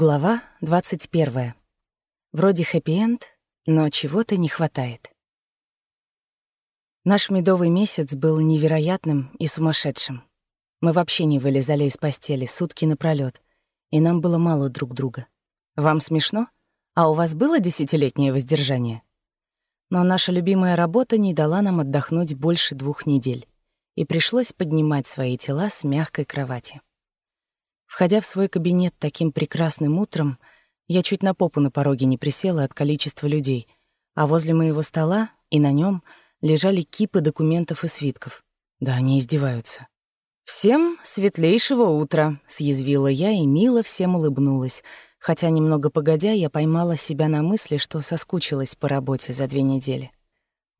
Глава 21. Вроде хэппи-энд, но чего-то не хватает. Наш медовый месяц был невероятным и сумасшедшим. Мы вообще не вылезали из постели сутки напролёт, и нам было мало друг друга. Вам смешно? А у вас было десятилетнее воздержание? Но наша любимая работа не дала нам отдохнуть больше двух недель, и пришлось поднимать свои тела с мягкой кровати. Входя в свой кабинет таким прекрасным утром, я чуть на попу на пороге не присела от количества людей, а возле моего стола и на нем лежали кипы документов и свитков. Да они издеваются. «Всем светлейшего утра», — съязвила я и мило всем улыбнулась, хотя немного погодя я поймала себя на мысли, что соскучилась по работе за две недели.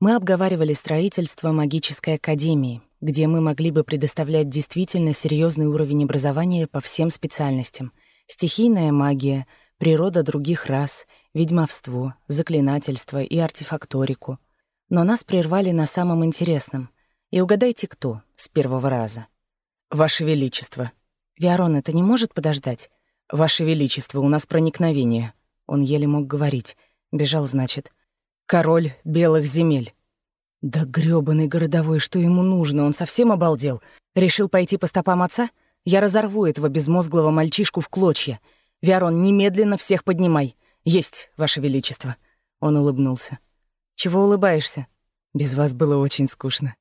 Мы обговаривали строительство магической академии, где мы могли бы предоставлять действительно серьезный уровень образования по всем специальностям. Стихийная магия, природа других рас, ведьмовство, заклинательство и артефакторику. Но нас прервали на самом интересном. И угадайте, кто с первого раза. «Ваше Величество». «Виарон, это не может подождать?» «Ваше Величество, у нас проникновение». Он еле мог говорить. Бежал, значит. «Король белых земель». Да грёбаный городовой, что ему нужно? Он совсем обалдел. Решил пойти по стопам отца? Я разорву этого безмозглого мальчишку в клочья. Виарон, немедленно всех поднимай. Есть, Ваше Величество. Он улыбнулся. Чего улыбаешься? Без вас было очень скучно.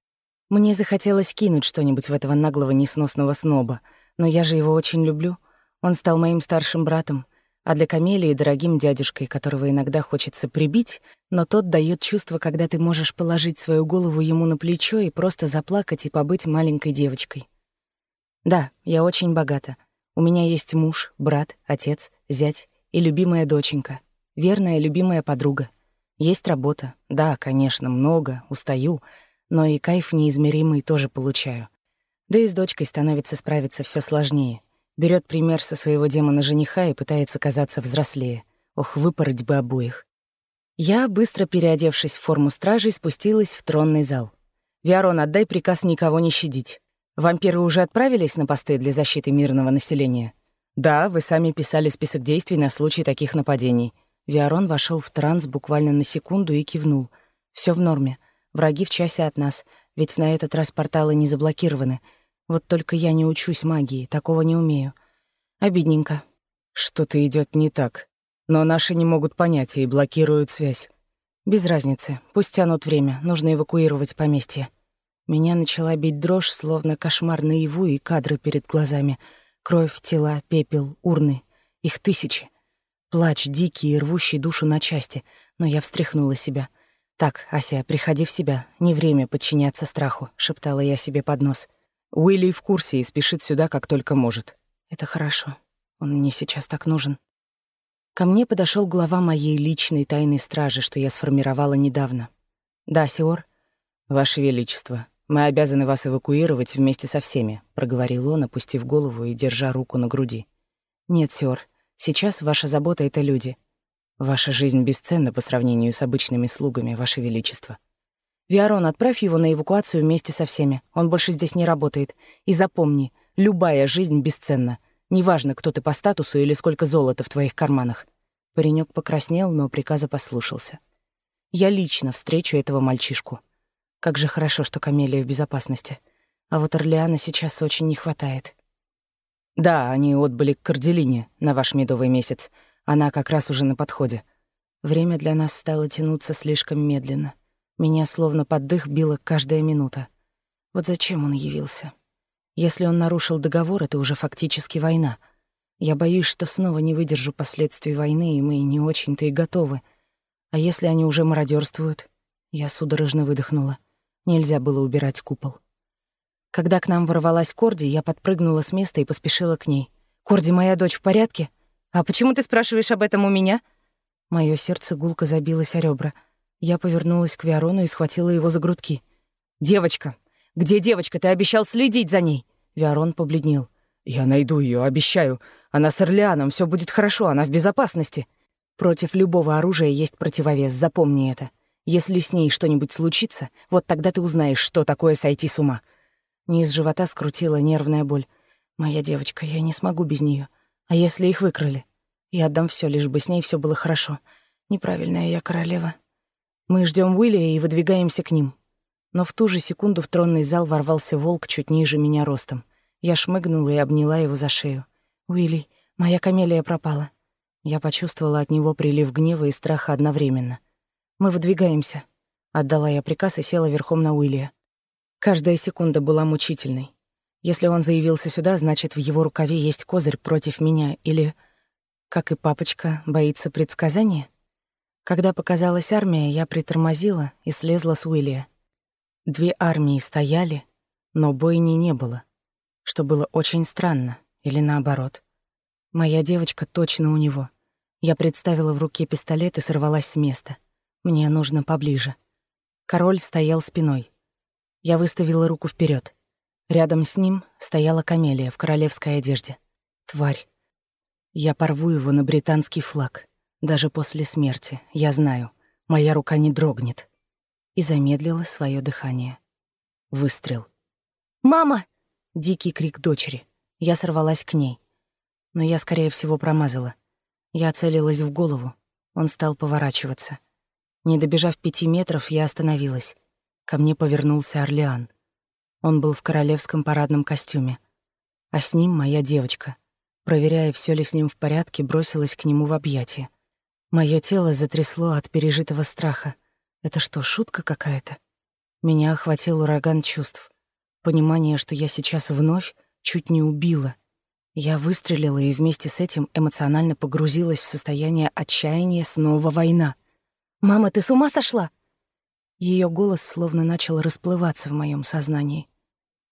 Мне захотелось кинуть что-нибудь в этого наглого несносного сноба, но я же его очень люблю. Он стал моим старшим братом — а для Камелии — дорогим дядюшкой, которого иногда хочется прибить, но тот дает чувство, когда ты можешь положить свою голову ему на плечо и просто заплакать и побыть маленькой девочкой. Да, я очень богата. У меня есть муж, брат, отец, зять и любимая доченька, верная любимая подруга. Есть работа. Да, конечно, много, устаю, но и кайф неизмеримый тоже получаю. Да и с дочкой становится справиться все сложнее. Берет пример со своего демона-жениха и пытается казаться взрослее. Ох, выпороть бы обоих. Я, быстро переодевшись в форму стражей, спустилась в тронный зал. «Виарон, отдай приказ никого не щадить. Вампиры уже отправились на посты для защиты мирного населения?» «Да, вы сами писали список действий на случай таких нападений». Виарон вошел в транс буквально на секунду и кивнул. Все в норме. Враги в часе от нас, ведь на этот раз порталы не заблокированы — вот только я не учусь магии, такого не умею. Обидненько. Что-то идет не так. Но наши не могут понять и блокируют связь. Без разницы. Пусть тянут время. Нужно эвакуировать поместье. Меня начала бить дрожь, словно кошмар наяву и кадры перед глазами. Кровь, тела, пепел, урны. Их тысячи. Плач дикий и рвущий душу на части. Но я встряхнула себя. «Так, Ася, приходи в себя. Не время подчиняться страху», — шептала я себе под нос. Уилли в курсе и спешит сюда, как только может. Это хорошо. Он мне сейчас так нужен. Ко мне подошел глава моей личной тайной стражи, что я сформировала недавно. Да, Сиор? Ваше Величество, мы обязаны вас эвакуировать вместе со всеми, проговорил он, опустив голову и держа руку на груди. Нет, Сиор, сейчас ваша забота — это люди. Ваша жизнь бесценна по сравнению с обычными слугами, Ваше Величество. Виарон, отправь его на эвакуацию вместе со всеми. Он больше здесь не работает. И запомни, любая жизнь бесценна. Неважно, кто ты по статусу или сколько золота в твоих карманах. Паренек покраснел, но приказа послушался. Я лично встречу этого мальчишку. Как же хорошо, что Камелия в безопасности. А вот Орлеана сейчас очень не хватает. Да, они отбыли к Корделине на ваш медовый месяц. Она как раз уже на подходе. Время для нас стало тянуться слишком медленно. Меня словно под дых била каждая минута. Вот зачем он явился? Если он нарушил договор, это уже фактически война. Я боюсь, что снова не выдержу последствий войны, и мы не очень-то и готовы. А если они уже мародерствуют? Я судорожно выдохнула. Нельзя было убирать купол. Когда к нам ворвалась Корди, я подпрыгнула с места и поспешила к ней. «Корди, моя дочь в порядке? А почему ты спрашиваешь об этом у меня?» Моё сердце гулко забилось о ребра — я повернулась к Виарону и схватила его за грудки. «Девочка! Где девочка? Ты обещал следить за ней!» Виарон побледнел. «Я найду ее, обещаю. Она с Орлеаном, все будет хорошо, она в безопасности». «Против любого оружия есть противовес, запомни это. Если с ней что-нибудь случится, вот тогда ты узнаешь, что такое сойти с ума». Низ живота скрутила нервная боль. «Моя девочка, я не смогу без нее. А если их выкрали?» Я отдам все, лишь бы с ней все было хорошо. Неправильная я королева. Мы ждем Уилли и выдвигаемся к ним. Но в ту же секунду в тронный зал ворвался волк чуть ниже меня ростом. Я шмыгнула и обняла его за шею. «Уилли, моя камелия пропала». Я почувствовала от него прилив гнева и страха одновременно. «Мы выдвигаемся», — отдала я приказ и села верхом на Уилья. Каждая секунда была мучительной. Если он заявился сюда, значит, в его рукаве есть козырь против меня или, как и папочка, боится предсказания? Когда показалась армия, я притормозила и слезла с Уилья. Две армии стояли, но бойни не было, что было очень странно, или наоборот. Моя девочка точно у него. Я представила в руке пистолет и сорвалась с места. Мне нужно поближе. Король стоял спиной. Я выставила руку вперед. Рядом с ним стояла камелия в королевской одежде. Тварь. Я порву его на британский флаг. Даже после смерти, я знаю, моя рука не дрогнет и замедлила свое дыхание. Выстрел. «Мама!» — дикий крик дочери. Я сорвалась к ней. Но я, скорее всего, промазала. Я целилась в голову. Он стал поворачиваться. Не добежав пяти метров, я остановилась. Ко мне повернулся Орлеан. Он был в королевском парадном костюме. А с ним моя девочка. Проверяя, все ли с ним в порядке, бросилась к нему в объятия. Мое тело затрясло от пережитого страха — это что, шутка какая-то? Меня охватил ураган чувств. Понимание, что я сейчас вновь чуть не убила. Я выстрелила и вместе с этим эмоционально погрузилась в состояние отчаяния снова война. «Мама, ты с ума сошла?» Ее голос словно начал расплываться в моем сознании.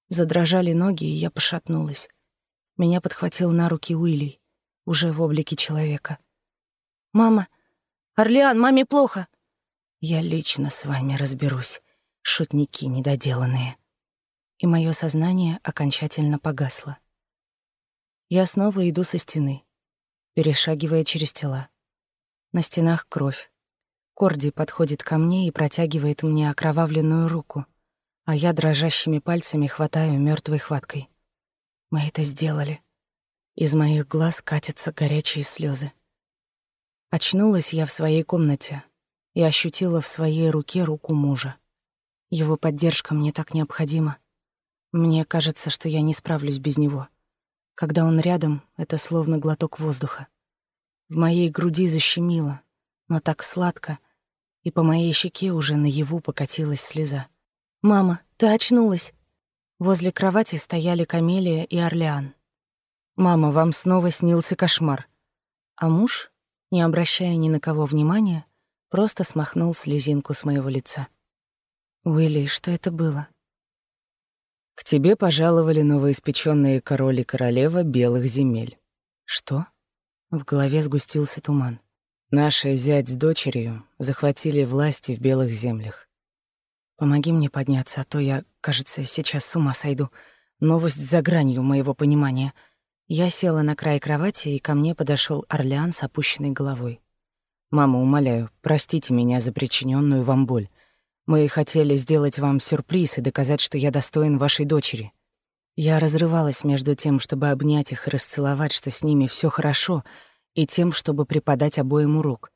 Задрожали ноги, и я пошатнулась. Меня подхватил на руки Уилли, уже в облике человека. «Мама! Орлеан, маме плохо!» Я лично с вами разберусь, шутники недоделанные. И мое сознание окончательно погасло. Я снова иду со стены, перешагивая через тела. На стенах кровь. Корди подходит ко мне и протягивает мне окровавленную руку, а я дрожащими пальцами хватаю мертвой хваткой. Мы это сделали. Из моих глаз катятся горячие слезы. Очнулась я в своей комнате, и ощутила в своей руке руку мужа. Его поддержка мне так необходима. Мне кажется, что я не справлюсь без него. Когда он рядом, это словно глоток воздуха. В моей груди защемило, но так сладко, и по моей щеке уже наяву покатилась слеза. «Мама, ты очнулась!» Возле кровати стояли Камелия и Орлеан. «Мама, вам снова снился кошмар». А муж, не обращая ни на кого внимания, просто смахнул слезинку с моего лица. «Уилли, что это было?» «К тебе пожаловали новоиспеченные король и королева белых земель». «Что?» В голове сгустился туман. «Наши зять с дочерью захватили власти в белых землях. Помоги мне подняться, а то я, кажется, сейчас с ума сойду. Новость за гранью моего понимания». Я села на край кровати, и ко мне подошел Орлеан с опущенной головой. «Мама, умоляю, простите меня за причиненную вам боль. Мы хотели сделать вам сюрприз и доказать, что я достоин вашей дочери». Я разрывалась между тем, чтобы обнять их и расцеловать, что с ними все хорошо, и тем, чтобы преподать обоим урок.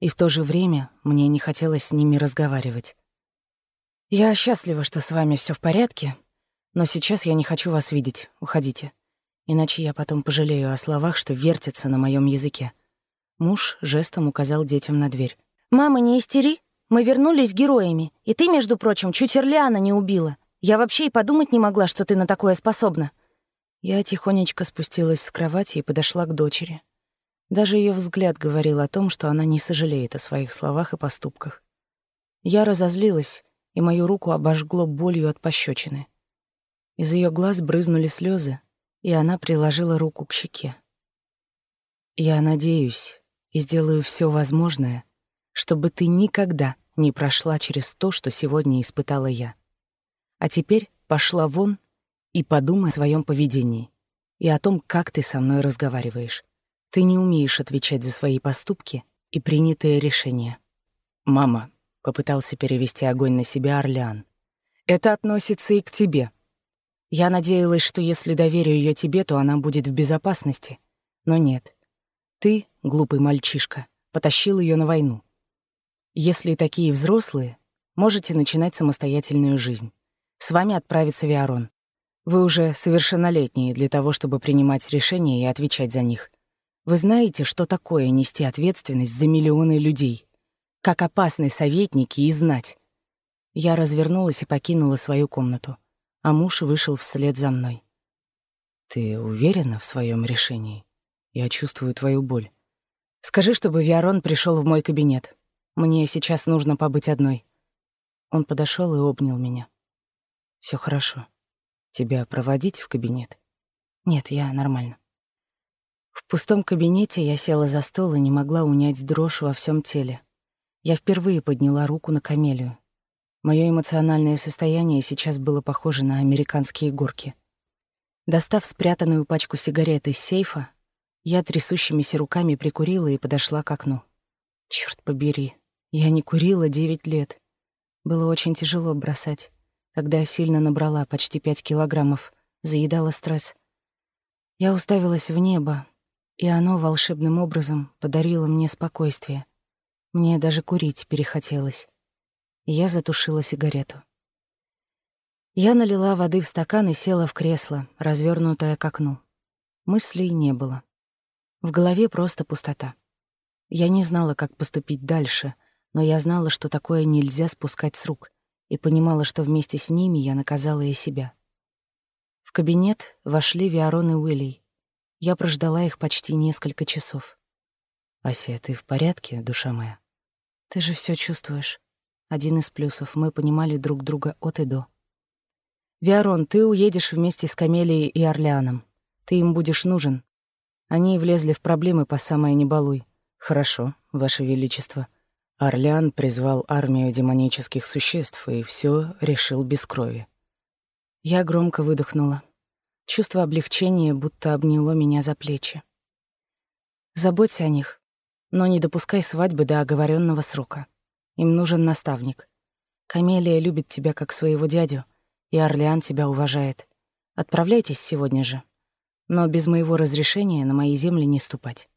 И в то же время мне не хотелось с ними разговаривать. «Я счастлива, что с вами все в порядке, но сейчас я не хочу вас видеть. Уходите. Иначе я потом пожалею о словах, что вертятся на моем языке. Муж жестом указал детям на дверь. «Мама, не истери. Мы вернулись героями, и ты, между прочим, чуть Эрлиана не убила. Я вообще и подумать не могла, что ты на такое способна». Я тихонечко спустилась с кровати и подошла к дочери. Даже ее взгляд говорил о том, что она не сожалеет о своих словах и поступках. Я разозлилась, и мою руку обожгло болью от пощечины. Из ее глаз брызнули слезы, и она приложила руку к щеке. «Я надеюсь, и сделаю все возможное, чтобы ты никогда не прошла через то, что сегодня испытала я. А теперь пошла вон и подумай о своем поведении и о том, как ты со мной разговариваешь. Ты не умеешь отвечать за свои поступки и принятые решения. «Мама», — попытался перевести огонь на себя Орлеан, — «это относится и к тебе. Я надеялась, что если доверю ее тебе, то она будет в безопасности. Но нет. Ты, глупый мальчишка, потащил ее на войну. Если такие взрослые, можете начинать самостоятельную жизнь. С вами отправится Виарон. Вы уже совершеннолетние для того, чтобы принимать решения и отвечать за них. Вы знаете, что такое нести ответственность за миллионы людей? Как опасны советники и знать. Я развернулась и покинула свою комнату, а муж вышел вслед за мной. «Ты уверена в своем решении? Я чувствую твою боль. Скажи, чтобы Виарон пришел в мой кабинет. Мне сейчас нужно побыть одной». Он подошел и обнял меня. Все хорошо. Тебя проводить в кабинет? Нет, я нормально. В пустом кабинете я села за стол и не могла унять дрожь во всем теле. Я впервые подняла руку на камелию. Мое эмоциональное состояние сейчас было похоже на американские горки. Достав спрятанную пачку сигарет из сейфа, я трясущимися руками прикурила и подошла к окну. Черт побери, я не курила девять лет. Было очень тяжело бросать. Тогда я сильно набрала, почти пять килограммов, заедала стресс. Я уставилась в небо, и оно волшебным образом подарило мне спокойствие. Мне даже курить перехотелось. Я затушила сигарету. Я налила воды в стакан и села в кресло, развернутое к окну. Мыслей не было. В голове просто пустота. Я не знала, как поступить дальше, но я знала, что такое нельзя спускать с рук и понимала, что вместе с ними я наказала и себя. В кабинет вошли Виарон и Уилли. Я прождала их почти несколько часов. «Ася, ты в порядке, душа моя?» «Ты же все чувствуешь». Один из плюсов — мы понимали друг друга от и до. «Виарон, ты уедешь вместе с Камелией и Орлеаном. Ты им будешь нужен. Они влезли в проблемы по самое не балуй. Хорошо, Ваше Величество. Орлеан призвал армию демонических существ и все решил без крови. Я громко выдохнула. Чувство облегчения будто обняло меня за плечи. Заботься о них, но не допускай свадьбы до оговоренного срока. Им нужен наставник. Камелия любит тебя как своего дядю, и Орлеан тебя уважает. Отправляйтесь сегодня же. Но без моего разрешения на мои земли не ступать.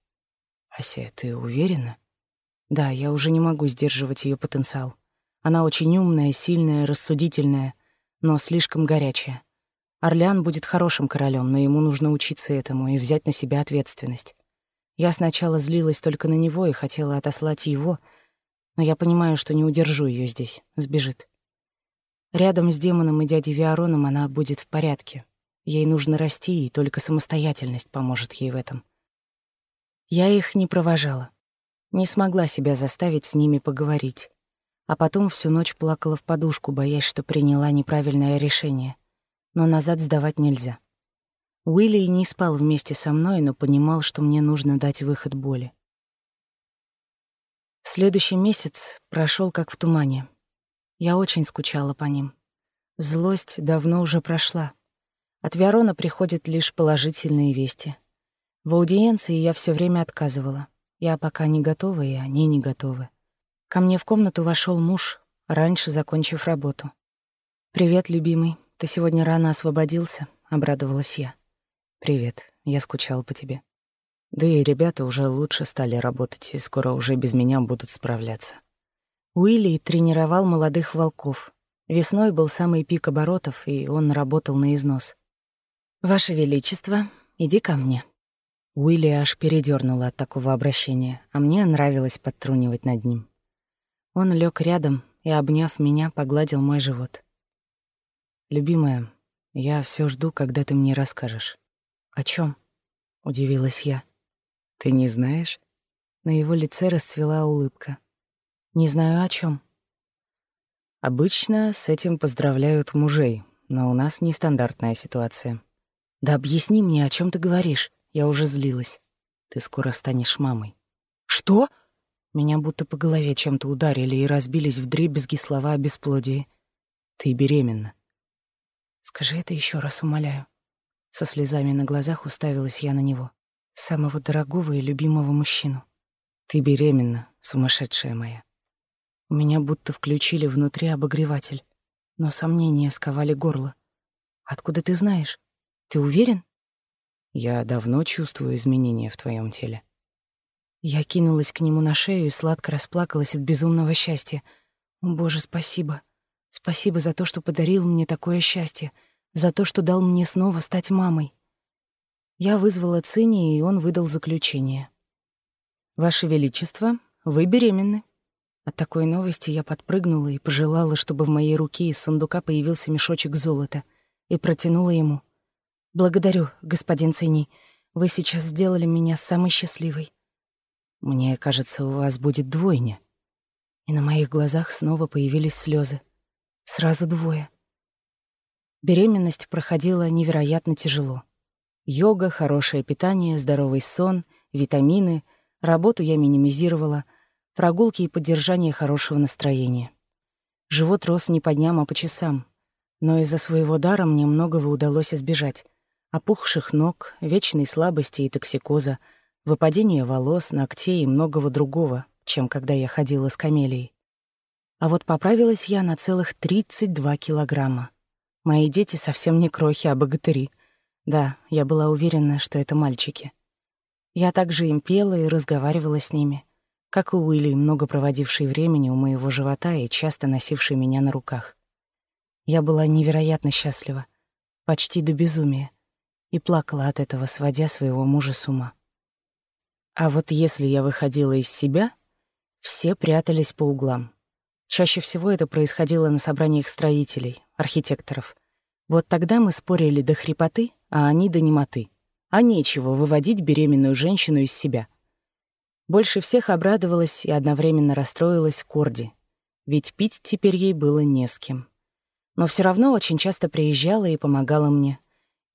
Ася, ты уверена? Да, я уже не могу сдерживать ее потенциал. Она очень умная, сильная, рассудительная, но слишком горячая. Орлеан будет хорошим королем, но ему нужно учиться этому и взять на себя ответственность. Я сначала злилась только на него и хотела отослать его, но я понимаю, что не удержу ее здесь, сбежит. Рядом с демоном и дядей Виароном она будет в порядке. Ей нужно расти, и только самостоятельность поможет ей в этом. Я их не провожала. Не смогла себя заставить с ними поговорить. А потом всю ночь плакала в подушку, боясь, что приняла неправильное решение. Но назад сдавать нельзя. Уилли не спал вместе со мной, но понимал, что мне нужно дать выход боли. Следующий месяц прошел как в тумане. Я очень скучала по ним. Злость давно уже прошла. От Верона приходят лишь положительные вести. В аудиенции я все время отказывала. Я пока не готова, и они не готовы. Ко мне в комнату вошел муж, раньше закончив работу. «Привет, любимый. Ты сегодня рано освободился?» — обрадовалась я. «Привет. Я скучал по тебе». Да и ребята уже лучше стали работать, и скоро уже без меня будут справляться. Уилли тренировал молодых волков. Весной был самый пик оборотов, и он работал на износ. «Ваше Величество, иди ко мне». Уилли аж передернула от такого обращения, а мне нравилось подтрунивать над ним. Он лег рядом и, обняв меня, погладил мой живот. «Любимая, я все жду, когда ты мне расскажешь». «О чем? удивилась я. «Ты не знаешь?» На его лице расцвела улыбка. «Не знаю, о чем. «Обычно с этим поздравляют мужей, но у нас нестандартная ситуация». «Да объясни мне, о чем ты говоришь?» Я уже злилась. Ты скоро станешь мамой. Что? Меня будто по голове чем-то ударили и разбились в дребезги слова о бесплодии. Ты беременна. Скажи это еще раз, умоляю. Со слезами на глазах уставилась я на него, самого дорогого и любимого мужчину. Ты беременна, сумасшедшая моя. У меня будто включили внутри обогреватель, но сомнения сковали горло. Откуда ты знаешь? Ты уверен? Я давно чувствую изменения в твоем теле. Я кинулась к нему на шею и сладко расплакалась от безумного счастья. «О, Боже, спасибо. Спасибо за то, что подарил мне такое счастье, за то, что дал мне снова стать мамой». Я вызвала Цини, и он выдал заключение. «Ваше Величество, вы беременны». От такой новости я подпрыгнула и пожелала, чтобы в моей руке из сундука появился мешочек золота, и протянула ему. «Благодарю, господин Цини. Вы сейчас сделали меня самой счастливой. Мне кажется, у вас будет двойня». И на моих глазах снова появились слезы. Сразу двое. Беременность проходила невероятно тяжело. Йога, хорошее питание, здоровый сон, витамины, работу я минимизировала, прогулки и поддержание хорошего настроения. Живот рос не по дням, а по часам. Но из-за своего дара мне многого удалось избежать. Опухших ног, вечной слабости и токсикоза, выпадения волос, ногтей и многого другого, чем когда я ходила с камелией. А вот поправилась я на целых 32 килограмма. Мои дети совсем не крохи, а богатыри — да, я была уверена, что это мальчики. Я также им пела и разговаривала с ними, как и Уилли, много проводивший времени у моего живота и часто носивший меня на руках. Я была невероятно счастлива, почти до безумия, и плакала от этого, сводя своего мужа с ума. А вот если я выходила из себя, все прятались по углам. Чаще всего это происходило на собраниях строителей, архитекторов. Вот тогда мы спорили до хрипоты, а они до немоты. А нечего выводить беременную женщину из себя. Больше всех обрадовалась и одновременно расстроилась Корди, ведь пить теперь ей было не с кем. Но все равно очень часто приезжала и помогала мне.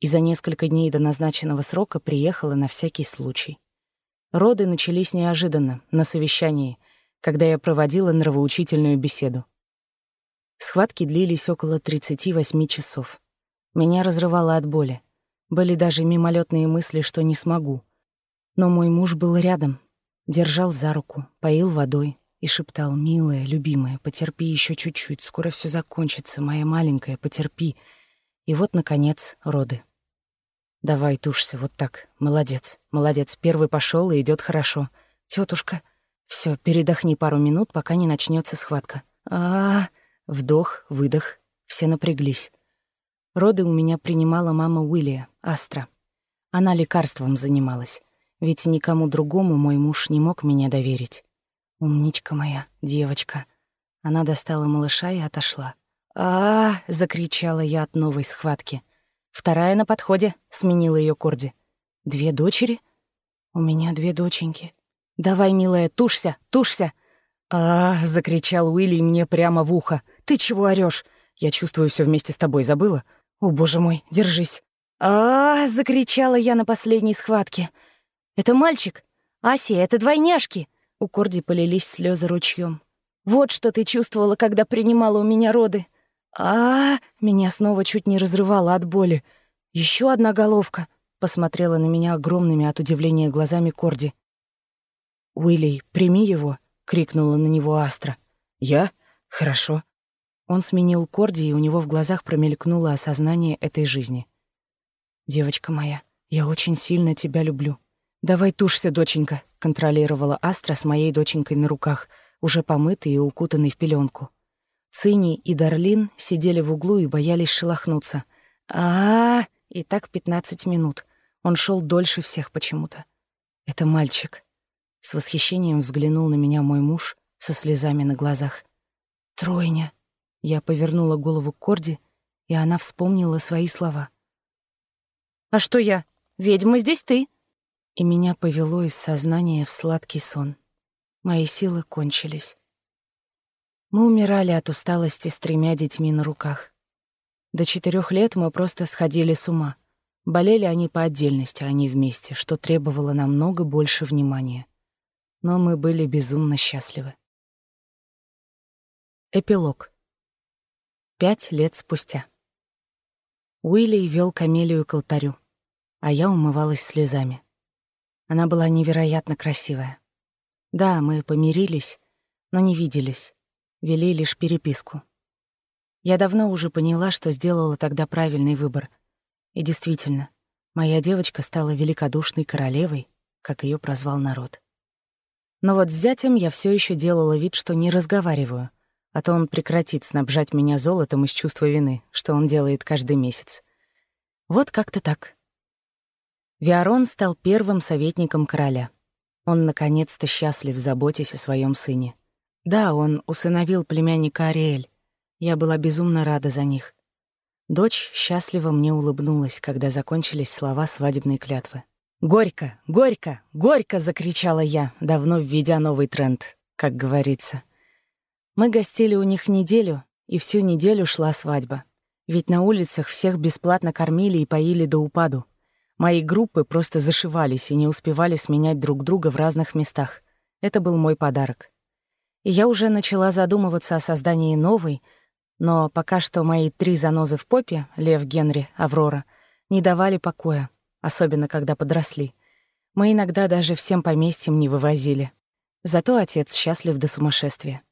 И за несколько дней до назначенного срока приехала на всякий случай. Роды начались неожиданно, на совещании, когда я проводила нравоучительную беседу. Схватки длились около 38 часов. Меня разрывало от боли. Были даже мимолетные мысли, что не смогу. Но мой муж был рядом, держал за руку, поил водой и шептал «Милая, любимая, потерпи еще чуть-чуть, скоро все закончится, моя маленькая, потерпи». И вот, наконец, роды. «Давай, тушься, вот так. Молодец, молодец, первый пошел и идет хорошо. Тетушка, все, передохни пару минут, пока не начнется схватка. А, -а, а Вдох, выдох, все напряглись. Роды у меня принимала мама Уиллия, Астра. Она лекарством занималась, ведь никому другому мой муж не мог меня доверить. «Умничка моя, девочка». Она достала малыша и отошла. а, -а, -а закричала я от новой схватки. «Вторая на подходе», — сменила ее Корди. «Две дочери?» «У меня две доченьки». «Давай, милая, тушься, тушься!» а, -а, -а закричал Уилли мне прямо в ухо. «Ты чего орешь? Я чувствую все вместе с тобой, забыла? «О, боже мой, держись!» а, -а, -а закричала я на последней схватке. «Это мальчик! Ася, это двойняшки!» У Корди полились слезы ручьем. «Вот что ты чувствовала, когда принимала у меня роды!» а, -а, -а Меня снова чуть не разрывало от боли. Еще одна головка!» Посмотрела на меня огромными от удивления глазами Корди. «Уилли, прими его!» — крикнула на него Астра. «Я? Хорошо. Он сменил Корди, и у него в глазах промелькнуло осознание этой жизни. «Девочка моя, я очень сильно тебя люблю. Давай тушься, доченька», — контролировала Астра с моей доченькой на руках, уже помытый и укутанный в пеленку. Цини и Дарлин сидели в углу и боялись шелохнуться. а, -а, -а И так пятнадцать минут. Он шел дольше всех почему-то. «Это мальчик». С восхищением взглянул на меня мой муж со слезами на глазах. «Тройня», я повернула голову к Корди, и она вспомнила свои слова. «А что я? Ведьма, здесь ты!» И меня повело из сознания в сладкий сон. Мои силы кончились. Мы умирали от усталости с тремя детьми на руках. До четырех лет мы просто сходили с ума. Болели они по отдельности, а не вместе, что требовало намного больше внимания. Но мы были безумно счастливы. Эпилог. Пять лет спустя. Уилли вел Камелию к алтарю, а я умывалась слезами. Она была невероятно красивая. Да, мы помирились, но не виделись, вели лишь переписку. Я давно уже поняла, что сделала тогда правильный выбор. И действительно, моя девочка стала великодушной королевой, как ее прозвал народ. Но вот с зятем я все еще делала вид, что не разговариваю, а то он прекратит снабжать меня золотом из чувства вины, что он делает каждый месяц. Вот как-то так. Виарон стал первым советником короля. Он наконец-то счастлив, заботясь о своем сыне. Да, он усыновил племянника Ариэль. Я была безумно рада за них. Дочь счастливо мне улыбнулась, когда закончились слова свадебной клятвы. «Горько! Горько! Горько!» — закричала я, давно введя новый тренд, как говорится. Мы гостили у них неделю, и всю неделю шла свадьба. Ведь на улицах всех бесплатно кормили и поили до упаду. Мои группы просто зашивались и не успевали сменять друг друга в разных местах. Это был мой подарок. И я уже начала задумываться о создании новой, но пока что мои три занозы в попе, Лев, Генри, Аврора, не давали покоя особенно когда подросли. Мы иногда даже всем поместьем не вывозили. Зато отец счастлив до сумасшествия.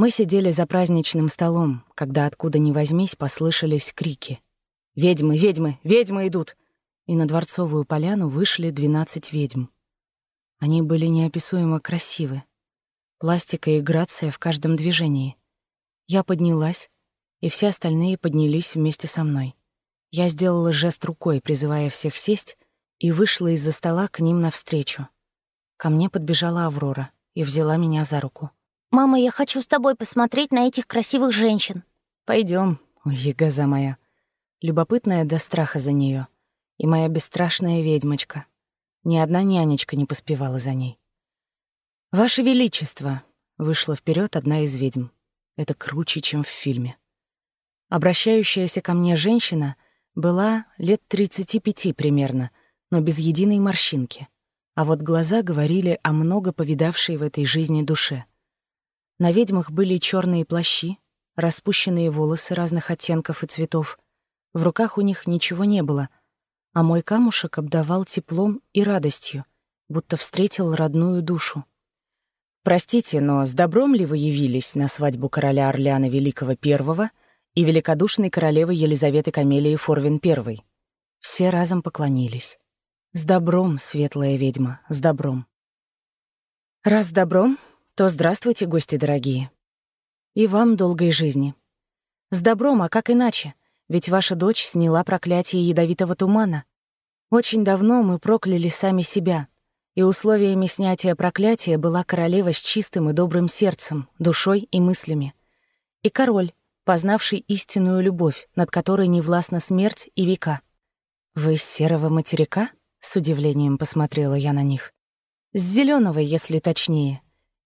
Мы сидели за праздничным столом, когда откуда ни возьмись послышались крики. «Ведьмы, ведьмы, ведьмы идут!» И на Дворцовую поляну вышли двенадцать ведьм. Они были неописуемо красивы. Пластика и грация в каждом движении. Я поднялась, и все остальные поднялись вместе со мной. Я сделала жест рукой, призывая всех сесть, и вышла из-за стола к ним навстречу. Ко мне подбежала Аврора и взяла меня за руку. «Мама, я хочу с тобой посмотреть на этих красивых женщин». Пойдем, ягоза моя. Любопытная до страха за нее. И моя бесстрашная ведьмочка. Ни одна нянечка не поспевала за ней. «Ваше Величество!» — вышла вперед одна из ведьм. Это круче, чем в фильме. Обращающаяся ко мне женщина — была лет 35 примерно, но без единой морщинки. А вот глаза говорили о много повидавшей в этой жизни душе. На ведьмах были черные плащи, распущенные волосы разных оттенков и цветов. В руках у них ничего не было, а мой камушек обдавал теплом и радостью, будто встретил родную душу. «Простите, но с добром ли вы явились на свадьбу короля Орлеана Великого Первого и великодушной королевы Елизаветы Камелии Форвин I. Все разом поклонились. «С добром, светлая ведьма, с добром». «Раз с добром, то здравствуйте, гости дорогие. И вам долгой жизни. С добром, а как иначе? Ведь ваша дочь сняла проклятие ядовитого тумана. Очень давно мы прокляли сами себя, и условиями снятия проклятия была королева с чистым и добрым сердцем, душой и мыслями. И король, познавший истинную любовь, над которой не властна смерть и века. «Вы с серого материка?» — с удивлением посмотрела я на них. «С зеленого, если точнее.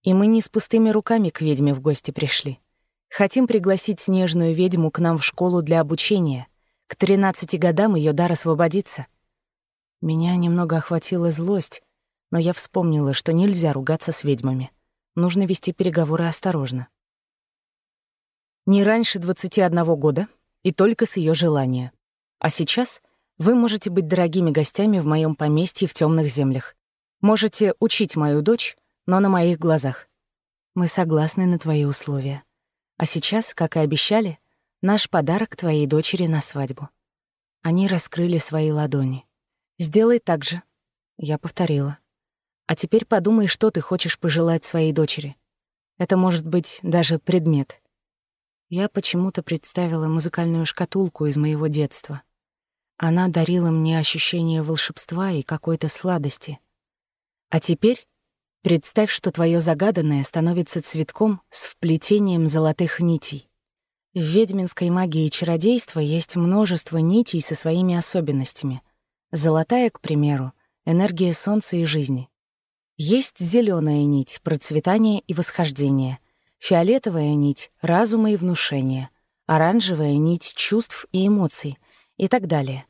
И мы не с пустыми руками к ведьме в гости пришли. Хотим пригласить снежную ведьму к нам в школу для обучения. К тринадцати годам ее дар освободится». Меня немного охватила злость, но я вспомнила, что нельзя ругаться с ведьмами. Нужно вести переговоры осторожно. Не раньше 21 года и только с ее желания. А сейчас вы можете быть дорогими гостями в моем поместье в темных землях. Можете учить мою дочь, но на моих глазах. Мы согласны на твои условия. А сейчас, как и обещали, наш подарок твоей дочери на свадьбу. Они раскрыли свои ладони. «Сделай так же», — я повторила. «А теперь подумай, что ты хочешь пожелать своей дочери. Это может быть даже предмет. Я почему-то представила музыкальную шкатулку из моего детства. Она дарила мне ощущение волшебства и какой-то сладости. А теперь представь, что твое загаданное становится цветком с вплетением золотых нитей. В ведьминской магии чародейства есть множество нитей со своими особенностями. Золотая, к примеру, — энергия солнца и жизни. Есть зеленая нить — процветание и восхождение — Фиолетовая нить — разума и внушения, оранжевая нить чувств и эмоций и так далее.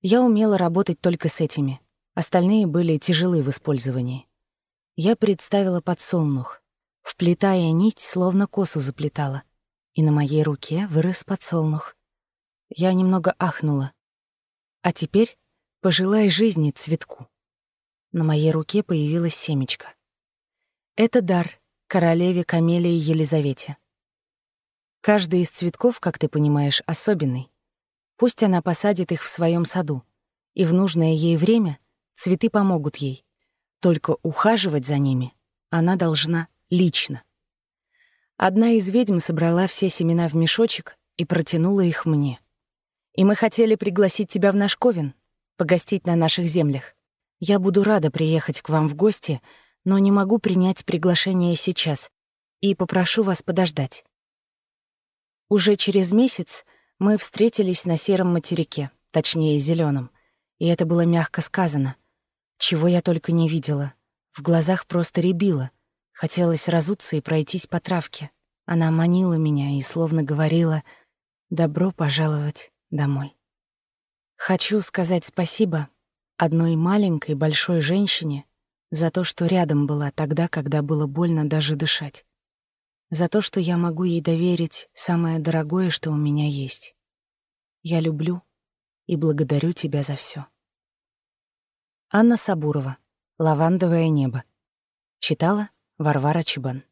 Я умела работать только с этими, остальные были тяжелы в использовании. Я представила подсолнух, вплетая нить, словно косу заплетала, и на моей руке вырос подсолнух. Я немного ахнула. А теперь пожелай жизни цветку. На моей руке появилась семечко. Это дар — королеве Камелии Елизавете. Каждый из цветков, как ты понимаешь, особенный. Пусть она посадит их в своем саду, и в нужное ей время цветы помогут ей. Только ухаживать за ними она должна лично. Одна из ведьм собрала все семена в мешочек и протянула их мне. И мы хотели пригласить тебя в наш ковен, погостить на наших землях. Я буду рада приехать к вам в гости, но не могу принять приглашение сейчас и попрошу вас подождать. Уже через месяц мы встретились на сером материке, точнее, зеленом, и это было мягко сказано. Чего я только не видела. В глазах просто рябило. Хотелось разуться и пройтись по травке. Она манила меня и словно говорила «Добро пожаловать домой». Хочу сказать спасибо одной маленькой большой женщине за то, что рядом была тогда, когда было больно даже дышать. За то, что я могу ей доверить самое дорогое, что у меня есть. Я люблю и благодарю тебя за все. Анна Сабурова. «Лавандовое небо». Читала Варвара Чебан.